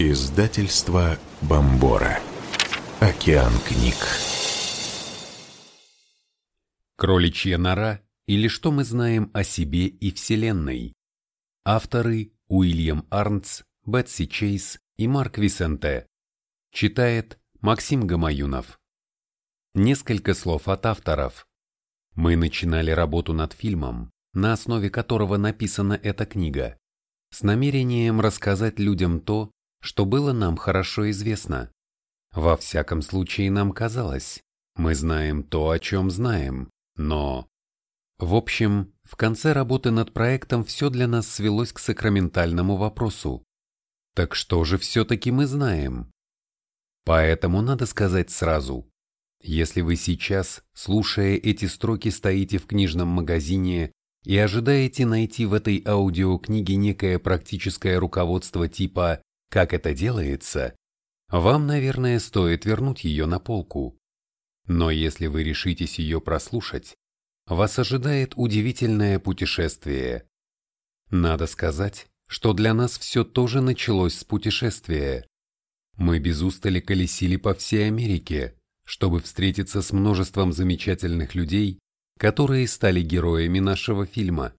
Издательство Бомбора. Океан книг. Кроличья нора или что мы знаем о себе и Вселенной. Авторы Уильям Арнтс, Бетси Чейз и Марк Висенте. Читает Максим Гамаюнов. Несколько слов от авторов. Мы начинали работу над фильмом, на основе которого написана эта книга, с намерением рассказать людям то, что было нам хорошо известно. Во всяком случае нам казалось, мы знаем то, о чем знаем, но... В общем, в конце работы над проектом все для нас свелось к сакраментальному вопросу. Так что же все-таки мы знаем? Поэтому надо сказать сразу, если вы сейчас, слушая эти строки, стоите в книжном магазине и ожидаете найти в этой аудиокниге некое практическое руководство типа как это делается, вам, наверное, стоит вернуть ее на полку. Но если вы решитесь ее прослушать, вас ожидает удивительное путешествие. Надо сказать, что для нас все тоже началось с путешествия. Мы без устали колесили по всей Америке, чтобы встретиться с множеством замечательных людей, которые стали героями нашего фильма.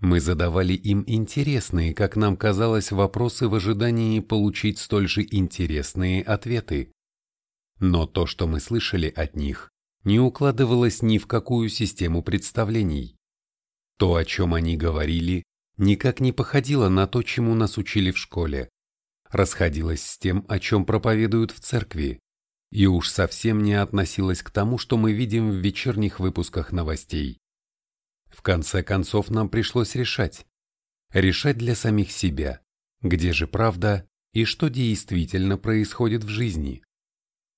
Мы задавали им интересные, как нам казалось, вопросы в ожидании получить столь же интересные ответы. Но то, что мы слышали от них, не укладывалось ни в какую систему представлений. То, о чем они говорили, никак не походило на то, чему нас учили в школе, расходилось с тем, о чем проповедуют в церкви, и уж совсем не относилось к тому, что мы видим в вечерних выпусках новостей. В конце концов нам пришлось решать. Решать для самих себя, где же правда и что действительно происходит в жизни.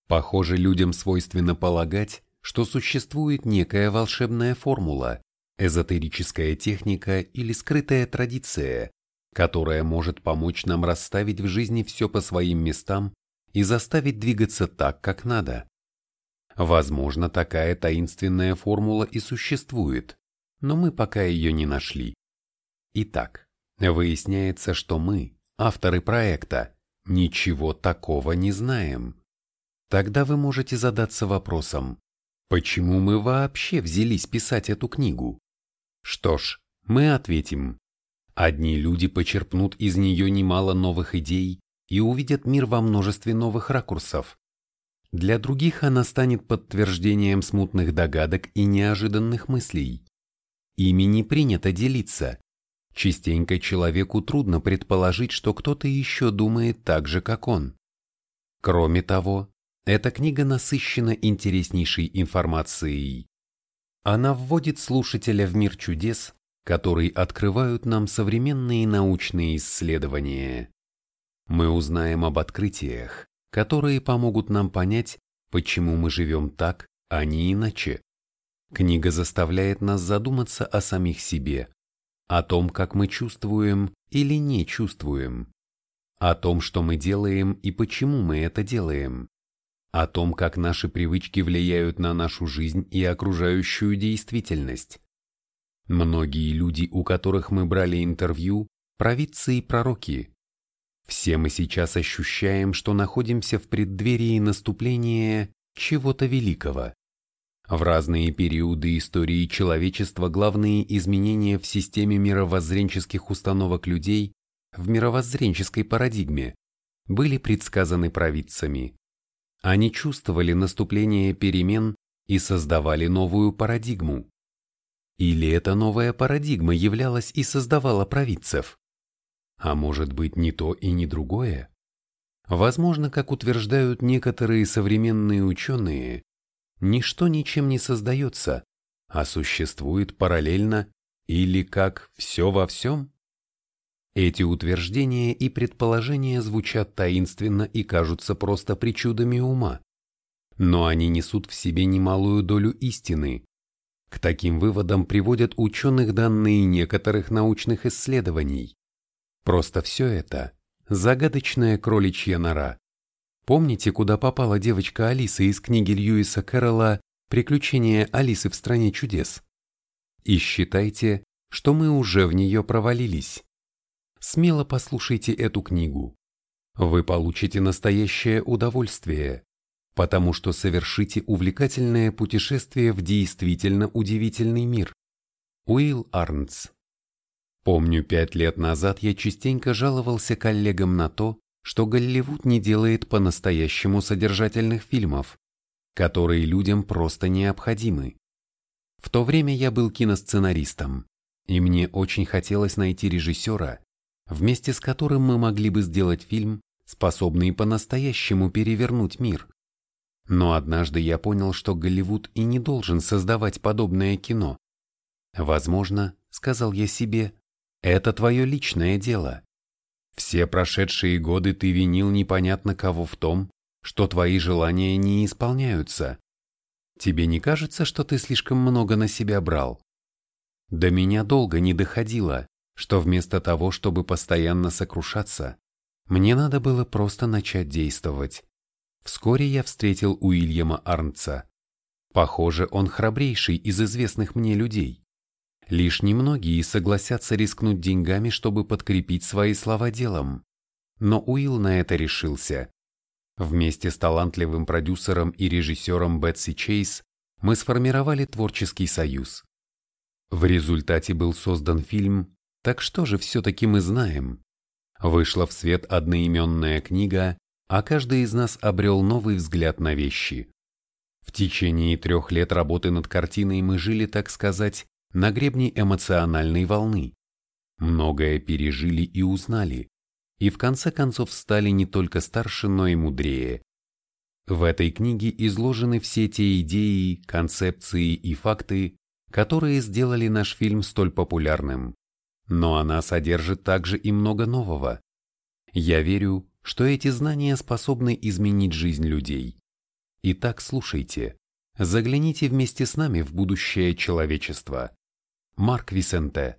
Похоже, людям свойственно полагать, что существует некая волшебная формула, эзотерическая техника или скрытая традиция, которая может помочь нам расставить в жизни все по своим местам и заставить двигаться так, как надо. Возможно, такая таинственная формула и существует, но мы пока ее не нашли. Итак, выясняется, что мы, авторы проекта, ничего такого не знаем. Тогда вы можете задаться вопросом, почему мы вообще взялись писать эту книгу? Что ж, мы ответим. Одни люди почерпнут из нее немало новых идей и увидят мир во множестве новых ракурсов. Для других она станет подтверждением смутных догадок и неожиданных мыслей. Ими не принято делиться. Частенько человеку трудно предположить, что кто-то еще думает так же, как он. Кроме того, эта книга насыщена интереснейшей информацией. Она вводит слушателя в мир чудес, который открывают нам современные научные исследования. Мы узнаем об открытиях, которые помогут нам понять, почему мы живем так, а не иначе. Книга заставляет нас задуматься о самих себе, о том, как мы чувствуем или не чувствуем, о том, что мы делаем и почему мы это делаем, о том, как наши привычки влияют на нашу жизнь и окружающую действительность. Многие люди, у которых мы брали интервью, провидцы и пророки. Все мы сейчас ощущаем, что находимся в преддверии наступления чего-то великого. В разные периоды истории человечества главные изменения в системе мировоззренческих установок людей в мировоззренческой парадигме были предсказаны провидцами. Они чувствовали наступление перемен и создавали новую парадигму. Или эта новая парадигма являлась и создавала провидцев? А может быть не то и не другое? Возможно, как утверждают некоторые современные ученые, ничто ничем не создается, а существует параллельно или как все во всем? Эти утверждения и предположения звучат таинственно и кажутся просто причудами ума. Но они несут в себе немалую долю истины. К таким выводам приводят ученых данные некоторых научных исследований. Просто все это – загадочная кроличья нора, Помните, куда попала девочка Алиса из книги Льюиса Кэрролла «Приключения Алисы в стране чудес»? И считайте, что мы уже в нее провалились. Смело послушайте эту книгу. Вы получите настоящее удовольствие, потому что совершите увлекательное путешествие в действительно удивительный мир. Уилл Арнтс Помню, пять лет назад я частенько жаловался коллегам на то, что Голливуд не делает по-настоящему содержательных фильмов, которые людям просто необходимы. В то время я был киносценаристом, и мне очень хотелось найти режиссера, вместе с которым мы могли бы сделать фильм, способный по-настоящему перевернуть мир. Но однажды я понял, что Голливуд и не должен создавать подобное кино. Возможно, сказал я себе, это твое личное дело. Все прошедшие годы ты винил непонятно кого в том, что твои желания не исполняются. Тебе не кажется, что ты слишком много на себя брал? До меня долго не доходило, что вместо того, чтобы постоянно сокрушаться, мне надо было просто начать действовать. Вскоре я встретил Уильяма Арнца. Похоже, он храбрейший из известных мне людей. Лишь немногие согласятся рискнуть деньгами, чтобы подкрепить свои слова делом. Но Уилл на это решился. Вместе с талантливым продюсером и режиссером Бетси Чейз мы сформировали творческий союз. В результате был создан фильм «Так что же все-таки мы знаем?». Вышла в свет одноименная книга, а каждый из нас обрел новый взгляд на вещи. В течение трех лет работы над картиной мы жили, так сказать, на гребне эмоциональной волны. Многое пережили и узнали, и в конце концов стали не только старше, но и мудрее. В этой книге изложены все те идеи, концепции и факты, которые сделали наш фильм столь популярным. Но она содержит также и много нового. Я верю, что эти знания способны изменить жизнь людей. Итак, слушайте. Загляните вместе с нами в будущее человечества. Марк Висенте.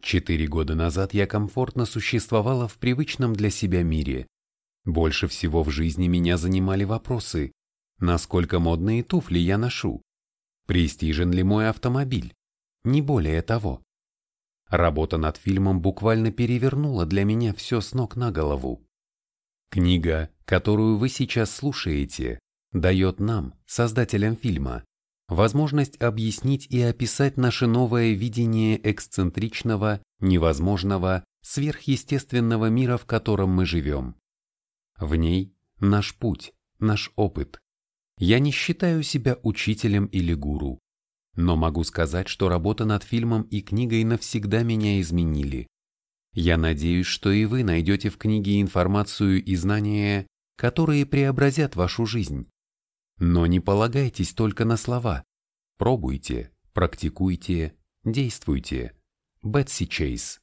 Четыре года назад я комфортно существовала в привычном для себя мире. Больше всего в жизни меня занимали вопросы, насколько модные туфли я ношу, престижен ли мой автомобиль, не более того. Работа над фильмом буквально перевернула для меня все с ног на голову. Книга, которую вы сейчас слушаете, дает нам, создателям фильма, возможность объяснить и описать наше новое видение эксцентричного, невозможного, сверхъестественного мира, в котором мы живем. В ней наш путь, наш опыт. Я не считаю себя учителем или гуру, но могу сказать, что работа над фильмом и книгой навсегда меня изменили. Я надеюсь, что и вы найдете в книге информацию и знания, которые преобразят вашу жизнь. Но не полагайтесь только на слова. Пробуйте, практикуйте, действуйте. Бетси Чейз